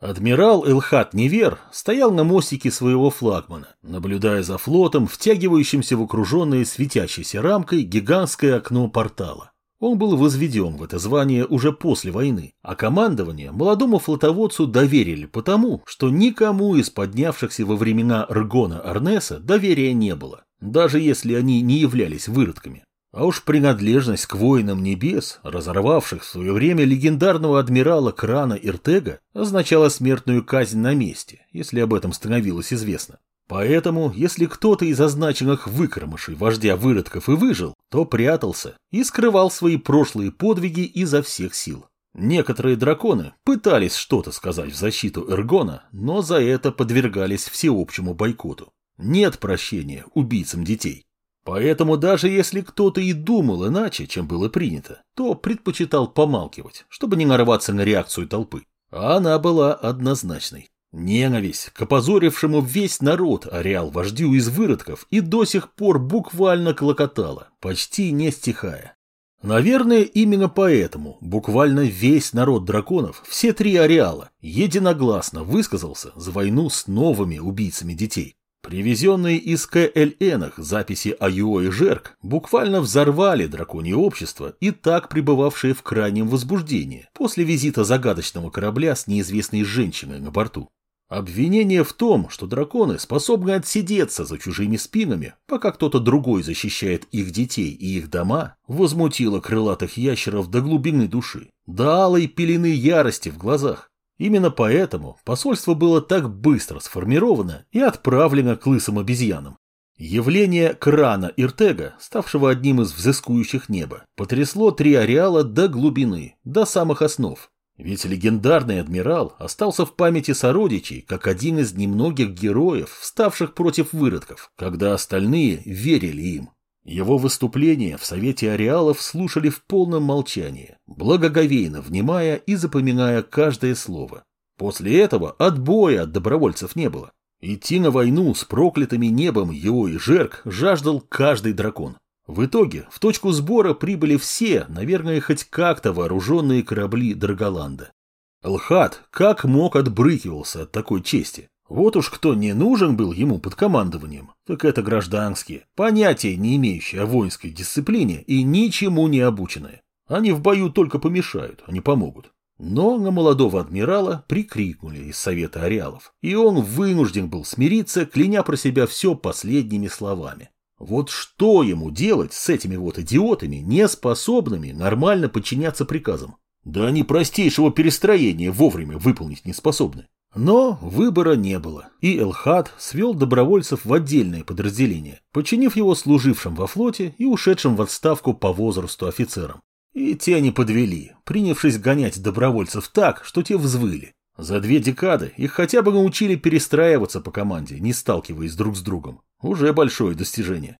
Адмирал Элхат Невер стоял на мостике своего флагмана, наблюдая за флотом, втягивающимся в окруженное светящейся рамкой гигантское окно портала. Он был возведен в это звание уже после войны, а командование молодому флотоводцу доверили потому, что никому из поднявшихся во времена Ргона Арнеса доверия не было, даже если они не являлись выродками. А уж принадлежность к воинам небес, разорвавших в свое время легендарного адмирала Крана Иртега, означала смертную казнь на месте, если об этом становилось известно. Поэтому, если кто-то из означенных выкормышей вождя выродков и выжил, то прятался и скрывал свои прошлые подвиги изо всех сил. Некоторые драконы пытались что-то сказать в защиту Эргона, но за это подвергались всеобщему бойкоту. Нет прощения убийцам детей. Поэтому даже если кто-то и думал иначе, чем было принято, то предпочитал помалкивать, чтобы не нарваться на реакцию толпы. А она была однозначной. Ненависть к опозорившему весь народ ареал вождю из выродков и до сих пор буквально клокотала, почти не стихая. Наверное, именно поэтому буквально весь народ драконов, все три ареала, единогласно высказался за войну с новыми убийцами детей. Привезенные из КЛНах записи Аюо и Жерк буквально взорвали драконье общество и так пребывавшее в крайнем возбуждении после визита загадочного корабля с неизвестной женщиной на борту. Обвинение в том, что драконы способны отсидеться за чужими спинами, пока кто-то другой защищает их детей и их дома, возмутило крылатых ящеров до глубины души, до алой пелены ярости в глазах. Именно поэтому посольство было так быстро сформировано и отправлено к лысым обезьянам. Явление крана Иртега, ставшего одним из взыскующих неба, потрясло три ареала до глубины, до самых основ. Ведь легендарный адмирал остался в памяти сородичей как один из немногих героев, вставших против выродков, когда остальные верили им. Его выступления в Совете Ареалов слушали в полном молчании, благоговейно внимая и запоминая каждое слово. После этого отбоя от добровольцев не было. Идти на войну с проклятыми небом его и Жерк жаждал каждый дракон. В итоге в точку сбора прибыли все, наверное, хоть как-то вооруженные корабли Драголанда. Алхат как мог отбрыкивался от такой чести. Вот уж кто не нужен был ему под командованием, так это гражданские, понятия не имеющие о воинской дисциплине и ничему не обученные. Они в бою только помешают, а не помогут. Но на молодого адмирала прикрикнули из совета ареалов, и он вынужден был смириться, кляня про себя все последними словами. Вот что ему делать с этими вот идиотами, не способными нормально подчиняться приказам? Да они простейшего перестроения вовремя выполнить не способны. Но выбора не было, и Элхат свел добровольцев в отдельное подразделение, подчинив его служившим во флоте и ушедшим в отставку по возрасту офицерам. И те не подвели, принявшись гонять добровольцев так, что те взвыли. За две декады их хотя бы научили перестраиваться по команде, не сталкиваясь друг с другом. Уже большое достижение.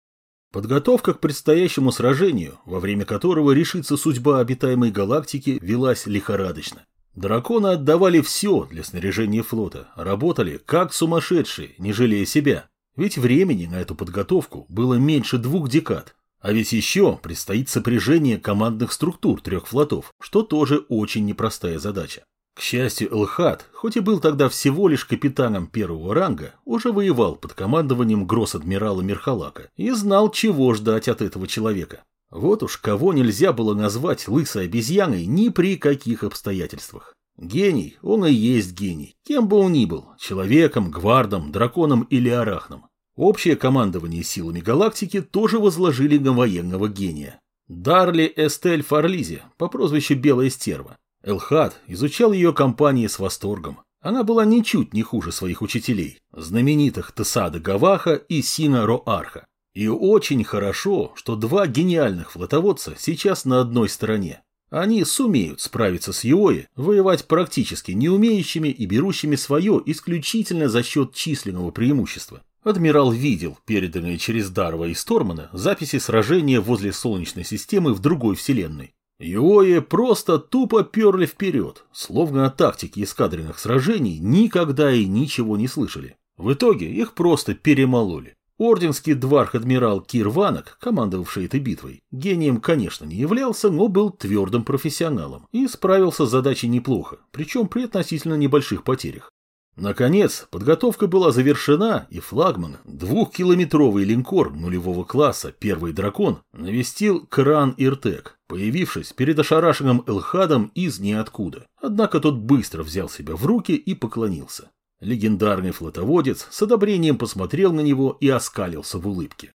Подготовка к предстоящему сражению, во время которого решится судьба обитаемой галактики, велась лихорадочно. Драконы отдавали все для снаряжения флота, работали как сумасшедшие, не жалея себя. Ведь времени на эту подготовку было меньше двух декад. А ведь еще предстоит сопряжение командных структур трех флотов, что тоже очень непростая задача. К счастью, Элхат, хоть и был тогда всего лишь капитаном первого ранга, уже воевал под командованием гросс-адмирала Мерхалака и знал, чего ждать от этого человека. Вот уж кого нельзя было назвать лысой обезьяной ни при каких обстоятельствах. Гений, он и есть гений, кем бы он ни был, человеком, гвардом, драконом или арахном. Общее командование силами галактики тоже возложили на военного гения. Дарли Эстель Фарлизи по прозвищу Белая Стерва. Элхат изучал ее компании с восторгом. Она была ничуть не хуже своих учителей, знаменитых Тесада Гаваха и Сина Роарха. И очень хорошо, что два гениальных флотоводца сейчас на одной стороне. Они сумеют справиться с Йои, воевать практически не умеющими и берущими свое исключительно за счет численного преимущества. Адмирал видел переданные через Дарва и Стормана записи сражения возле Солнечной системы в другой вселенной. Йои просто тупо перли вперед, словно о тактике эскадренных сражений никогда и ничего не слышали. В итоге их просто перемололи. Орденский дварх-адмирал Кир Ванок, командовавший этой битвой, гением, конечно, не являлся, но был твердым профессионалом и справился с задачей неплохо, причем при относительно небольших потерях. Наконец, подготовка была завершена, и флагман, двухкилометровый линкор нулевого класса «Первый дракон», навестил кран Иртек, появившись перед ошарашенным Элхадом из ниоткуда. Однако тот быстро взял себя в руки и поклонился. Легендарный флотоводец с одобрением посмотрел на него и оскалился в улыбке.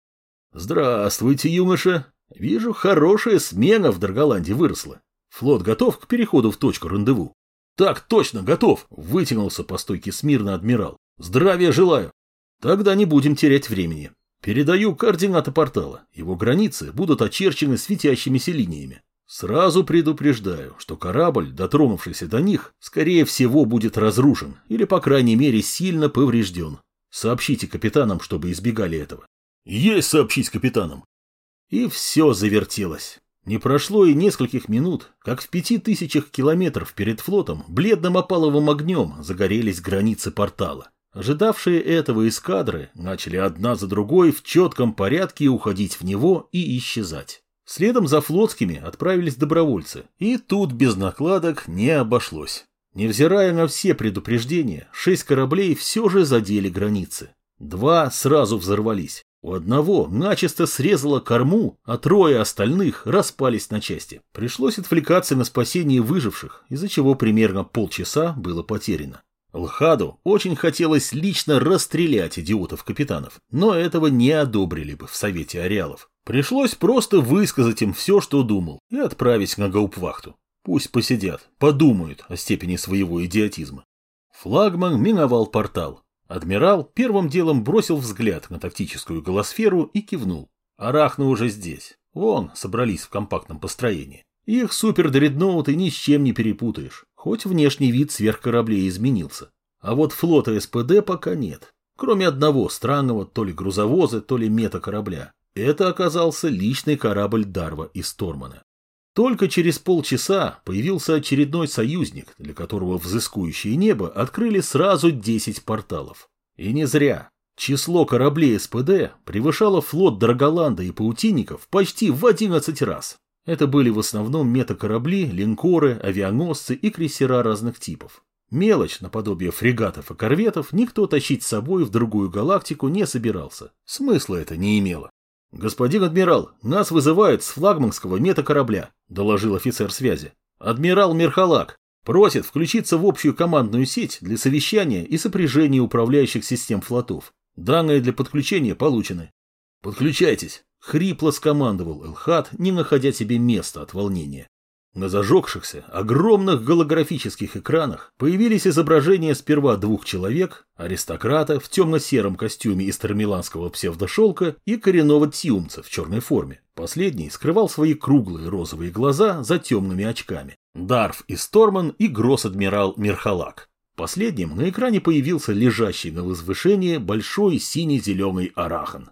«Здравствуйте, юноша! Вижу, хорошая смена в Дарголанде выросла. Флот готов к переходу в точку рандеву?» «Так точно, готов!» – вытянулся по стойке смирно адмирал. «Здравия желаю!» «Тогда не будем терять времени. Передаю координаты портала. Его границы будут очерчены светящимися линиями. Сразу предупреждаю, что корабль, дотронувшийся до них, скорее всего будет разрушен или, по крайней мере, сильно поврежден. Сообщите капитанам, чтобы избегали этого. Есть сообщить капитанам. И все завертелось. Не прошло и нескольких минут, как в пяти тысячах километров перед флотом бледным опаловым огнем загорелись границы портала. Ожидавшие этого эскадры начали одна за другой в четком порядке уходить в него и исчезать. Следом за флотскими отправились добровольцы, и тут без накладок не обошлось. Невзирая на все предупреждения, шесть кораблей все же задели границы. Два сразу взорвались. У одного начисто срезало корму, а трое остальных распались на части. Пришлось отвлекаться на спасение выживших, из-за чего примерно полчаса было потеряно. Лхаду очень хотелось лично расстрелять идиотов-капитанов, но этого не одобрили бы в Совете Ареалов. Пришлось просто высказать им все, что думал, и отправить на гаупвахту. Пусть посидят, подумают о степени своего идиотизма. Флагман миновал портал. Адмирал первым делом бросил взгляд на тактическую голосферу и кивнул. Арахны уже здесь. Вон, собрались в компактном построении. Их супердредноуты ни с чем не перепутаешь, хоть внешний вид сверхкораблей изменился. А вот флота СПД пока нет. Кроме одного странного то ли грузовоза, то ли метакорабля. Это оказался личный корабль Дарва из Тормана. Только через полчаса появился очередной союзник, для которого взыскующее небо открыли сразу 10 порталов. И не зря. Число кораблей СПД превышало флот Драголанда и паутинников почти в 11 раз. Это были в основном метакорабли, линкоры, авианосцы и крейсера разных типов. Мелочь, наподобие фрегатов и корветов, никто тащить с собой в другую галактику не собирался. Смысла это не имело. «Господин адмирал, нас вызывают с флагманского метакорабля», – доложил офицер связи. «Адмирал Мерхалак просит включиться в общую командную сеть для совещания и сопряжения управляющих систем флотов. Данные для подключения получены». «Подключайтесь», – хрипло скомандовал Элхат, не находя себе места от волнения. На зажегшихся, огромных голографических экранах появились изображения сперва двух человек, аристократа в темно-сером костюме из термиланского псевдошелка и коренного тиумца в черной форме. Последний скрывал свои круглые розовые глаза за темными очками. Дарф и Сторман и гросс-адмирал Мирхалак. Последним на экране появился лежащий на возвышении большой синий-зеленый арахан.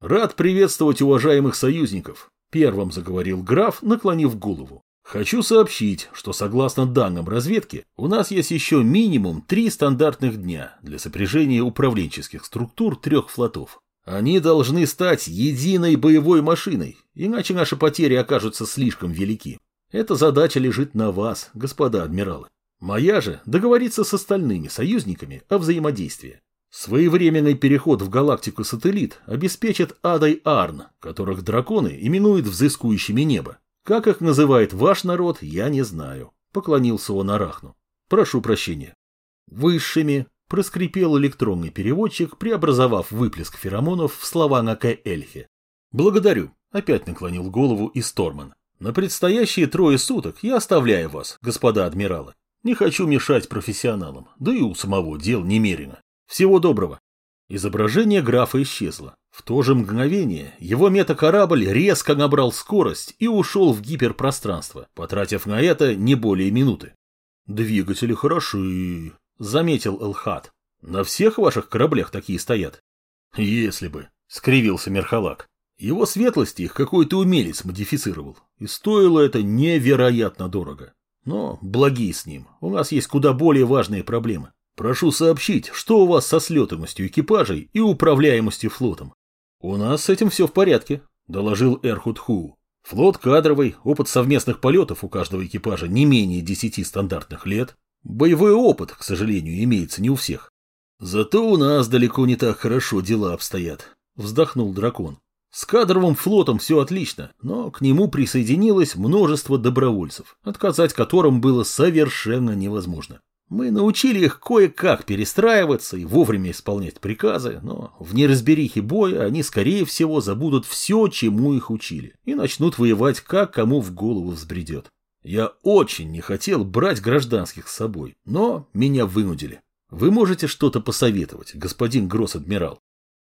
«Рад приветствовать уважаемых союзников», — первым заговорил граф, наклонив голову. Хочу сообщить, что согласно данным разведки, у нас есть еще минимум три стандартных дня для сопряжения управленческих структур трех флотов. Они должны стать единой боевой машиной, иначе наши потери окажутся слишком велики. Эта задача лежит на вас, господа адмиралы. Моя же договориться с остальными союзниками о взаимодействии. Своевременный переход в галактику-сателлит обеспечит Адай Арн, которых драконы именуют взыскующими небо. Как их называет ваш народ, я не знаю. Поклонился он Арахну. Прошу прощения. Высшими проскрипел электронный переводчик, преобразовав выплеск феромонов в слова на К-эльфе. Благодарю. Опять наклонил голову и Сторман. На предстоящие трое суток я оставляю вас, господа адмиралы. Не хочу мешать профессионалам, да и у самого дел немерено. Всего доброго. Изображение графа исчезло. В то же мгновение его метакорабль резко набрал скорость и ушел в гиперпространство, потратив на это не более минуты. «Двигатели хороши», — заметил Элхат. «На всех ваших кораблях такие стоят?» «Если бы», — скривился Мерхалак. «Его светлости их какой-то умелец модифицировал, и стоило это невероятно дорого. Но благие с ним, у нас есть куда более важные проблемы. Прошу сообщить, что у вас со слетанностью экипажей и управляемостью флотом. У нас с этим все в порядке, доложил Эрхут Ху. Флот кадровый, опыт совместных полетов у каждого экипажа не менее десяти стандартных лет. Боевой опыт, к сожалению, имеется не у всех. Зато у нас далеко не так хорошо дела обстоят, вздохнул дракон. С кадровым флотом все отлично, но к нему присоединилось множество добровольцев, отказать которым было совершенно невозможно. Мы научили их кое-как перестраиваться и вовремя исполнять приказы, но в неразберихе боя они, скорее всего, забудут все, чему их учили, и начнут воевать, как кому в голову взбредет. Я очень не хотел брать гражданских с собой, но меня вынудили. Вы можете что-то посоветовать, господин гросс-адмирал?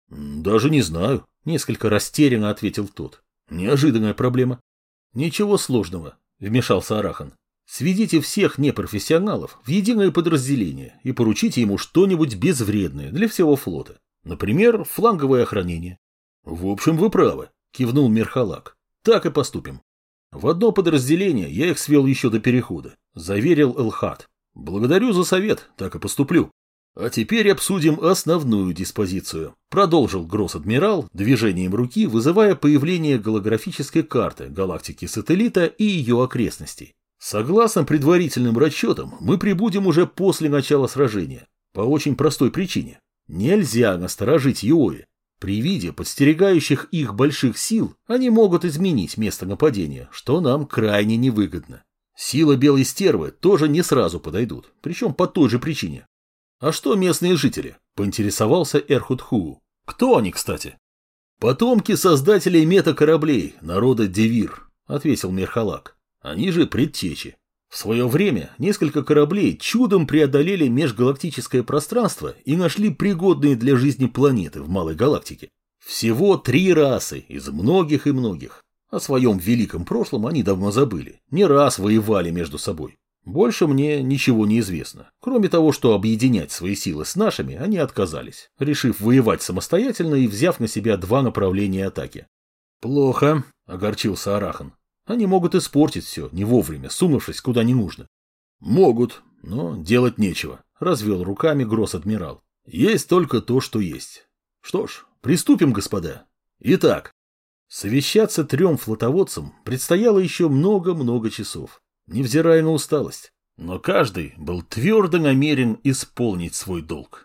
Даже не знаю, несколько растерянно ответил тот. Неожиданная проблема. Ничего сложного, вмешался Арахан. Сведите всех непрофессионалов в единое подразделение и поручите ему что-нибудь безвредное для всего флота. Например, фланговое охранение. В общем, вы правы, кивнул Мерхалак. Так и поступим. В одно подразделение я их свел еще до перехода, заверил Элхат. Благодарю за совет, так и поступлю. А теперь обсудим основную диспозицию. Продолжил Гросс-адмирал движением руки, вызывая появление голографической карты галактики-сателлита и ее окрестностей. Согласно предварительным расчетам, мы прибудем уже после начала сражения. По очень простой причине. Нельзя насторожить Йои. При виде подстерегающих их больших сил, они могут изменить место нападения, что нам крайне невыгодно. Сила белой стервы тоже не сразу подойдут, причем по той же причине. А что местные жители? Поинтересовался Эрхут Ху. Кто они, кстати? Потомки создателей метакораблей, народа Девир, ответил Мерхалак. Они же предтечи. В свое время несколько кораблей чудом преодолели межгалактическое пространство и нашли пригодные для жизни планеты в малой галактике. Всего три расы из многих и многих. О своем великом прошлом они давно забыли, не раз воевали между собой. Больше мне ничего не известно, кроме того, что объединять свои силы с нашими они отказались, решив воевать самостоятельно и взяв на себя два направления атаки. «Плохо», — огорчился Арахан. Они могут испортить все, не вовремя, сунувшись куда не нужно. Могут, но делать нечего, развел руками гросс-адмирал. Есть только то, что есть. Что ж, приступим, господа. Итак, совещаться трем флотоводцам предстояло еще много-много часов, невзирая на усталость. Но каждый был твердо намерен исполнить свой долг.